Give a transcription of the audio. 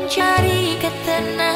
mencari ketenangan.